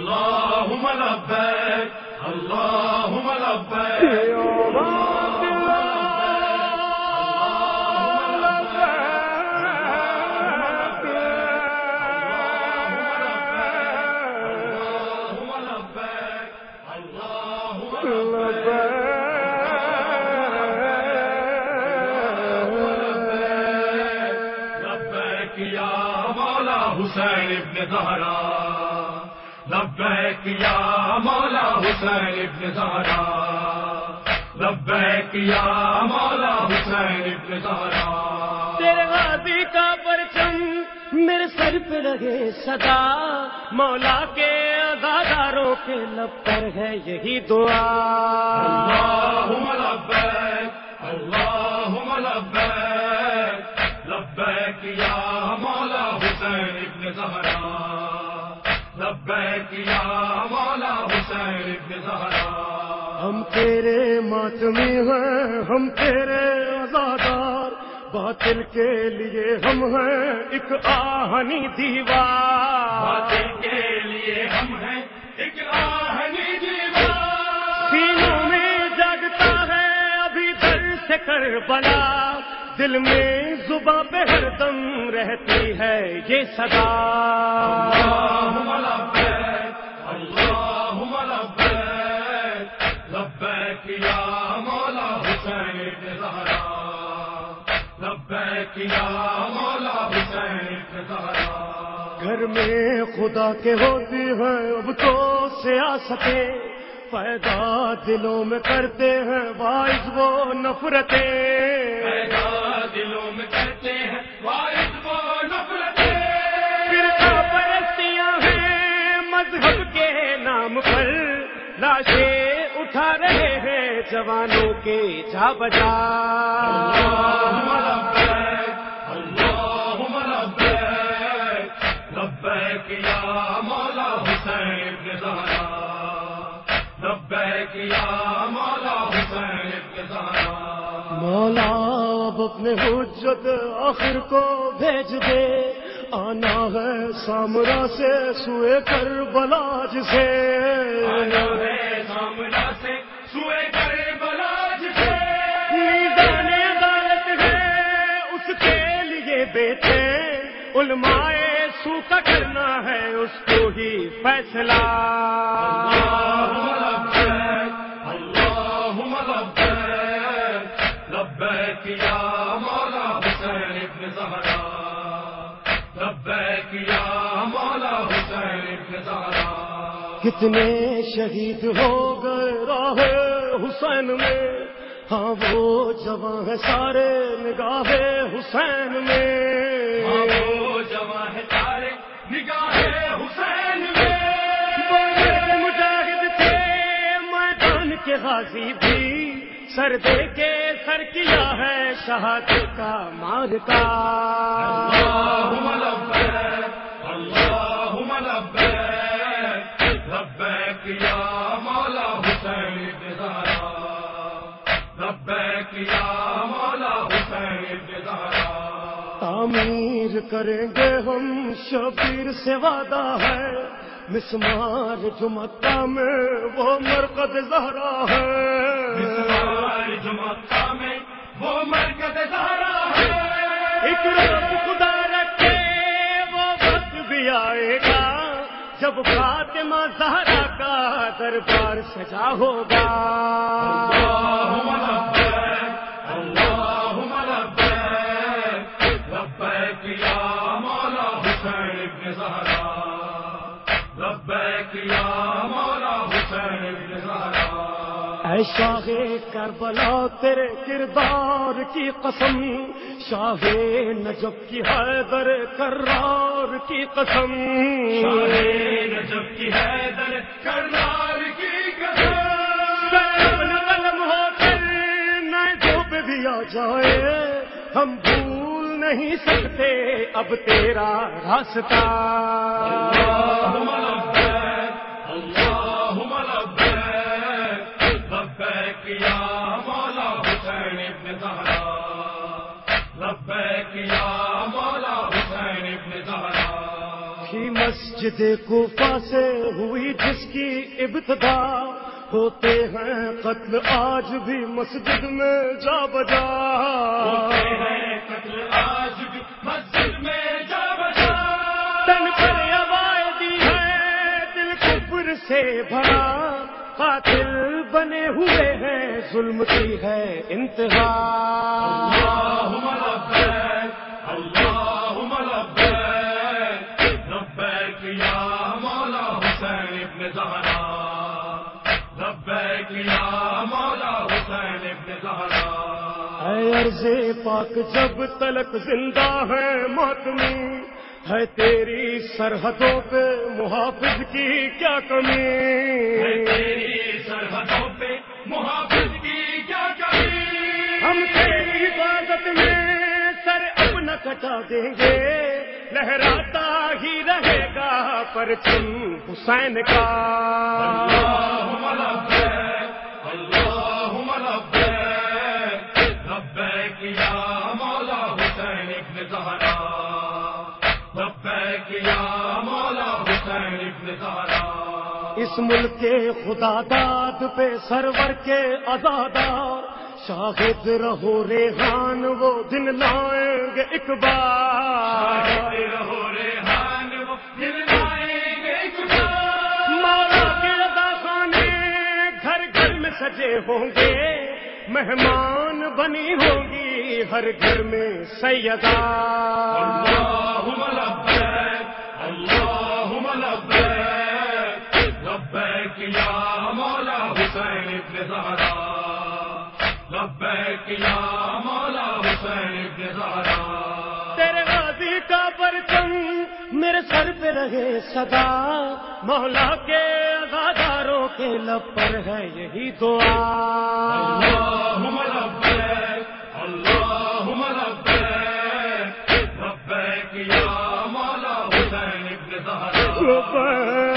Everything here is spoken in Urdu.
اللهم لبيك اللهم مولا حسين ابن زهرا لبيك يا مولا حسين ابن زهرا لبيك يا مولا حسين ابن زهرا تیرے غازی کا پرچم میرے سر پہ لگے صدا مولا کے اداداروں کے لب پر ہے یہی دعا۔ اللهم لبيك اللهم لبيك لبيك يا مولا حسين ابن زهرا مولا ابن ہم تیرے ماتمی ہیں ہم تیرے آزادار۔ باطل کے لیے ہم ہیں ایک آہنی دیوار۔ باطل کے لیے ہم ہیں ایک آہنی دیوار۔ سینوں میں جگتا ہے ابھی در سے کر بلا دل میں زباں پہ ہر دم رہتی ہے یہ صدا۔ مولا مولا گھر میں خدا کے ہوتی ہیں اب تو سیاستیں پیدا دلوں میں کرتے ہیں باعث وہ نفرتیں۔ جوانوں کے جا بجا۔ مولا اب اپنے حجت آخر کو بھیج دے۔ آنا ہے سامرا سے سوئے کر بلاج سے۔ آنا ہے سامنا سے علماء سو کا کرنا ہے اس کو ہی فیصلہ۔ کتنے شہید ہو گئے راہ حسین میں؟ ہاں وہ جوان ہے سارے نگاہ حسین میں۔ وہ جوان ہے تارے نگاہ حسین میں۔ مجاہد تھے میدان کے غازی بھی۔ سر دے کے سر کیا ہے شہادت کا مار تعمیر کریں گے ہم شبیر سے وعدہ ہے۔ مسمار جو مکہ میں وہ مرکز زہرا ہے۔ جمعہ میں وہ مرکز زہرا ہے۔ رب خدا رکھے وہ وقت بھی آئے گا۔ جب فاطمہ زہرا کا دربار سجا ہوگا۔ اللهم حسين بن زهرا لبيك يا مولا حسين بن زهرا اے شاہ کربلا تیرے کردار کی قسم شاہ نجب کی حیدر کرار کی قسم۔ شاہ نجب کی حیدر کرنال کی قسم۔ قلم ہو کر نہ بھی آ جائے ہم بھول نہیں سکتے اب تیرا راستہ۔ مسجد مسجد کوفہ سے ہوئی جس کی ابتدا ہوتے ہیں قتل آج بھی مسجد میں جا بجا۔ بھرا قاتل بنے ہوئے ہیں ظلم کی ہے انتہا۔ مولا حسين ابن مولا حسين ابن اے عرض پاک جب تلک زندہ ہے ماتمی ہے تیری سرحدوں پہ محافظ کی کیا ہے کمی تیری سرحدوں پہ محافظ کی کیا کمی؟ ہم تیری حفاظت میں سر اپنا کٹا دیں گے۔ لہراتا ہی رہے گا پرچم حسین کا۔ مولا حسين ابن زهرا اس ملک کے خدا داد پہ سرور کے آزادار شاہد رہو ریحان وہ دن لائیں گے ایک بار۔ رہو ریحان وہ دل لائیں گے ایک بار۔ مولا کے ادا خانے گھر گھر میں سجے ہوں گے مہمان بنی ہوگی ہر گھر میں سیدا اللهم يا مولا حسين ابن زهرا لبيك يا مولا حسين ابن زهرا تیرے غازی کا پرچم میرے سر پہ رہے صدا مولا کے آزاداروں کے لب پر ہے یہی دعا۔ اللهم لبيك اللهم لبيك لبيك يا مولا حسين ابن لبیک